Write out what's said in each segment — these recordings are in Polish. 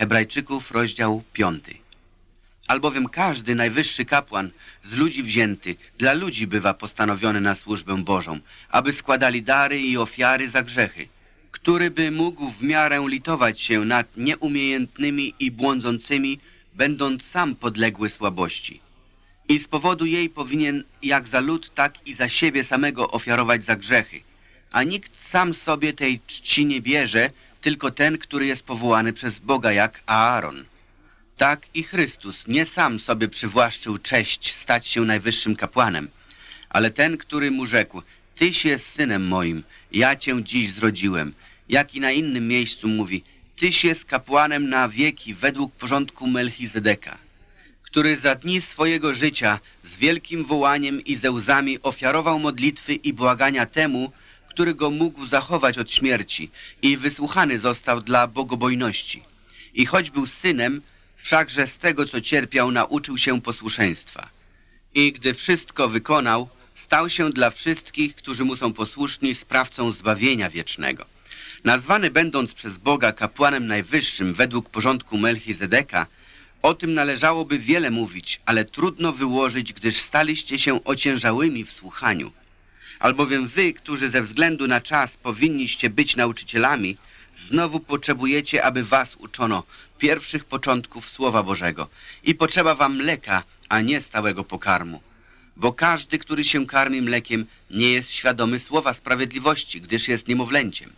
Hebrajczyków, rozdział 5. Albowiem każdy najwyższy kapłan z ludzi wzięty dla ludzi bywa postanowiony na służbę Bożą, aby składali dary i ofiary za grzechy, który by mógł w miarę litować się nad nieumiejętnymi i błądzącymi, będąc sam podległy słabości. I z powodu jej powinien jak za lud, tak i za siebie samego ofiarować za grzechy. A nikt sam sobie tej czci nie bierze, tylko ten, który jest powołany przez Boga jak Aaron. Tak i Chrystus nie sam sobie przywłaszczył cześć stać się najwyższym kapłanem, ale ten, który mu rzekł, Tyś jest synem moim, ja cię dziś zrodziłem. Jak i na innym miejscu mówi, Tyś jest kapłanem na wieki według porządku Melchizedeka, który za dni swojego życia z wielkim wołaniem i ze łzami ofiarował modlitwy i błagania temu, który go mógł zachować od śmierci i wysłuchany został dla bogobojności. I choć był synem, wszakże z tego, co cierpiał, nauczył się posłuszeństwa. I gdy wszystko wykonał, stał się dla wszystkich, którzy mu są posłuszni, sprawcą zbawienia wiecznego. Nazwany będąc przez Boga kapłanem najwyższym według porządku Melchizedeka, o tym należałoby wiele mówić, ale trudno wyłożyć, gdyż staliście się ociężałymi w słuchaniu. Albowiem wy, którzy ze względu na czas powinniście być nauczycielami, znowu potrzebujecie, aby was uczono pierwszych początków Słowa Bożego i potrzeba wam mleka, a nie stałego pokarmu. Bo każdy, który się karmi mlekiem, nie jest świadomy Słowa Sprawiedliwości, gdyż jest niemowlęciem.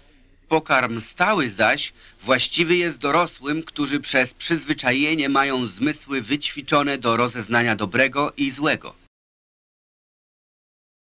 Pokarm stały zaś właściwy jest dorosłym, którzy przez przyzwyczajenie mają zmysły wyćwiczone do rozeznania dobrego i złego.